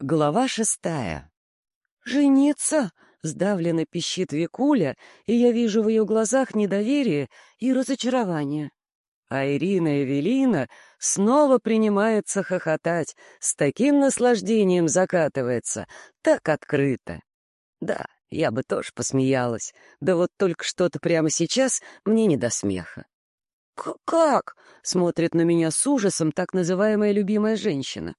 Глава шестая. «Жениться!» — сдавленно пищит Викуля, и я вижу в ее глазах недоверие и разочарование. А Ирина Эвелина снова принимается хохотать, с таким наслаждением закатывается, так открыто. Да, я бы тоже посмеялась, да вот только что-то прямо сейчас мне не до смеха. «Как?» — смотрит на меня с ужасом так называемая любимая женщина.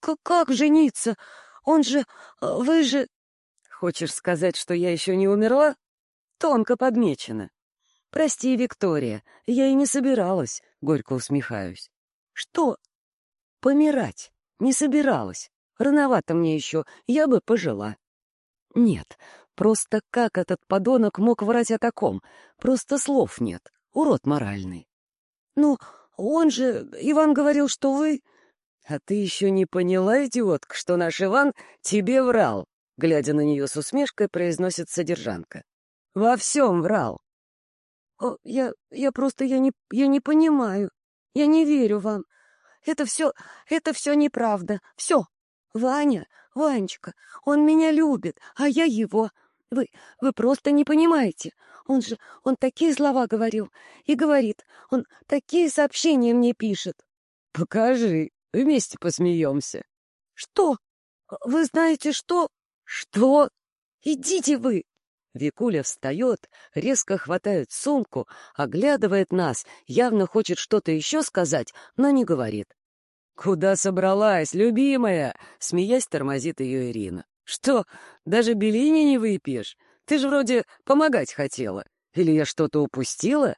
«Как жениться? Он же... А, вы же...» «Хочешь сказать, что я еще не умерла?» «Тонко подмечено». «Прости, Виктория, я и не собиралась», — горько усмехаюсь. «Что?» «Помирать. Не собиралась. Рановато мне еще, я бы пожила». «Нет, просто как этот подонок мог врать о таком? Просто слов нет. Урод моральный». «Ну, он же... Иван говорил, что вы...» «А ты еще не поняла, идиотка, что наш Иван тебе врал?» Глядя на нее с усмешкой, произносит содержанка. «Во всем врал». О, «Я... я просто... я не... я не понимаю. Я не верю вам. Это все... это все неправда. Все. Ваня, Ванечка, он меня любит, а я его. Вы... вы просто не понимаете. Он же... он такие слова говорил. И говорит. Он такие сообщения мне пишет». «Покажи», Вместе посмеемся. Что? Вы знаете что? Что? Идите вы! Викуля встает, резко хватает сумку, оглядывает нас, явно хочет что-то еще сказать, но не говорит. «Куда собралась, любимая?» — смеясь тормозит ее Ирина. «Что, даже белини не выпьешь? Ты же вроде помогать хотела. Или я что-то упустила?»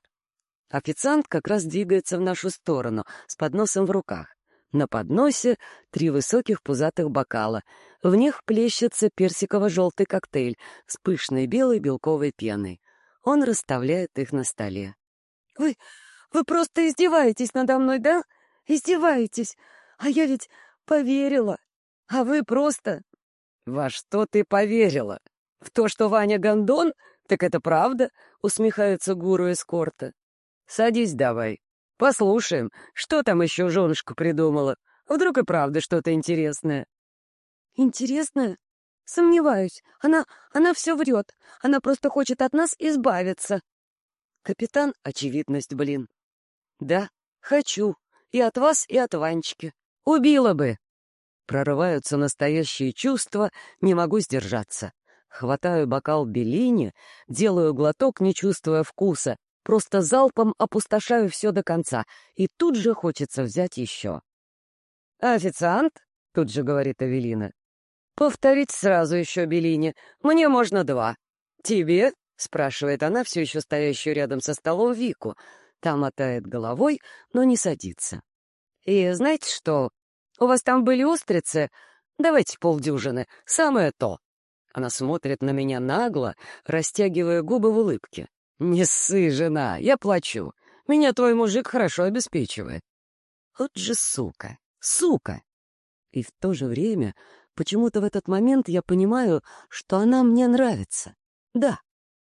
Официант как раз двигается в нашу сторону, с подносом в руках. На подносе три высоких пузатых бокала. В них плещется персиково-желтый коктейль с пышной белой белковой пеной. Он расставляет их на столе. «Вы... вы просто издеваетесь надо мной, да? Издеваетесь. А я ведь поверила. А вы просто...» «Во что ты поверила? В то, что Ваня гондон? Так это правда?» — усмехается гуру эскорта. «Садись давай, Послушаем, что там еще женушка придумала. Вдруг и правда что-то интересное. Интересное? Сомневаюсь. Она... она все врет. Она просто хочет от нас избавиться. Капитан — очевидность, блин. Да, хочу. И от вас, и от Ванечки. Убила бы. Прорываются настоящие чувства, не могу сдержаться. Хватаю бокал Беллини, делаю глоток, не чувствуя вкуса, Просто залпом опустошаю все до конца, и тут же хочется взять еще. «Официант?» — тут же говорит Авелина. «Повторить сразу еще, Белине. Мне можно два». «Тебе?» — спрашивает она, все еще стоящую рядом со столом Вику. Та мотает головой, но не садится. «И знаете что? У вас там были устрицы? Давайте полдюжины. Самое то». Она смотрит на меня нагло, растягивая губы в улыбке. «Не ссы, жена, я плачу. Меня твой мужик хорошо обеспечивает». Вот же сука, сука! И в то же время почему-то в этот момент я понимаю, что она мне нравится. Да,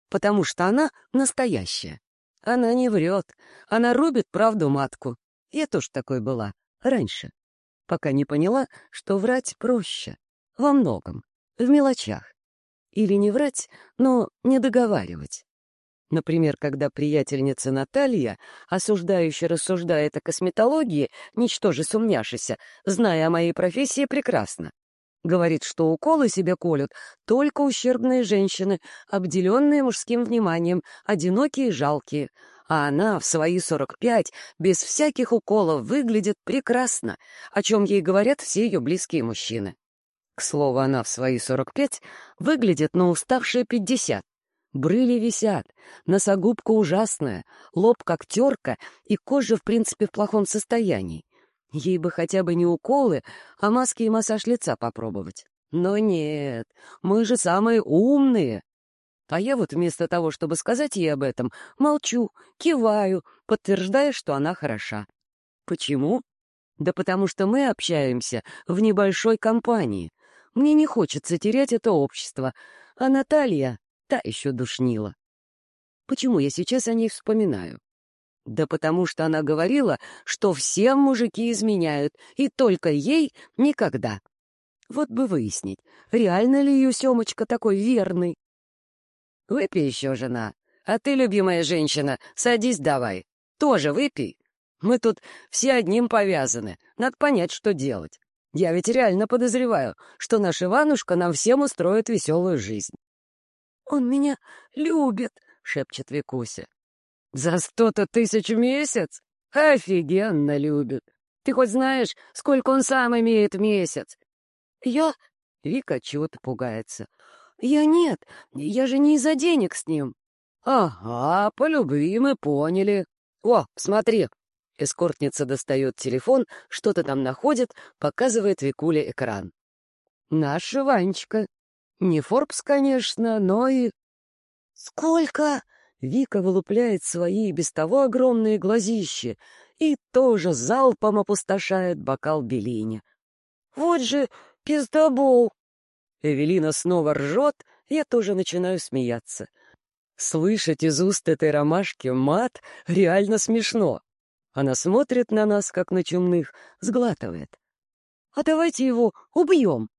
потому что она настоящая. Она не врет, она рубит правду матку. Я тоже такой была, раньше. Пока не поняла, что врать проще. Во многом, в мелочах. Или не врать, но не договаривать. Например, когда приятельница Наталья, осуждающе рассуждает о косметологии, ничтоже сумняшися, зная о моей профессии прекрасно. Говорит, что уколы себе колют только ущербные женщины, обделенные мужским вниманием, одинокие и жалкие. А она в свои 45 без всяких уколов выглядит прекрасно, о чем ей говорят все ее близкие мужчины. К слову, она в свои 45 выглядит на уставшие 50, Брыли висят, носогубка ужасная, лоб как терка и кожа, в принципе, в плохом состоянии. Ей бы хотя бы не уколы, а маски и массаж лица попробовать. Но нет, мы же самые умные. А я вот вместо того, чтобы сказать ей об этом, молчу, киваю, подтверждая, что она хороша. Почему? Да потому что мы общаемся в небольшой компании. Мне не хочется терять это общество. А Наталья, Та еще душнила. Почему я сейчас о ней вспоминаю? Да потому что она говорила, что все мужики изменяют, и только ей никогда. Вот бы выяснить, реально ли ее Семочка такой верный. Выпей еще, жена. А ты, любимая женщина, садись давай. Тоже выпей. Мы тут все одним повязаны. Надо понять, что делать. Я ведь реально подозреваю, что наш Иванушка нам всем устроит веселую жизнь. «Он меня любит», — шепчет Викуся. «За сто-то тысяч в месяц? Офигенно любит. Ты хоть знаешь, сколько он сам имеет в месяц?» «Я...» — Вика чего-то пугается. «Я нет, я же не из-за денег с ним». «Ага, по любви мы поняли. О, смотри!» Эскортница достает телефон, что-то там находит, показывает Викуле экран. «Наша Ванечка. Не Форбс, конечно, но и...» «Сколько?» Вика вылупляет свои без того огромные глазищи и тоже залпом опустошает бокал Белине. «Вот же пиздобол!» Эвелина снова ржет, я тоже начинаю смеяться. Слышать из уст этой ромашки мат реально смешно. Она смотрит на нас, как на чумных, сглатывает. «А давайте его убьем!»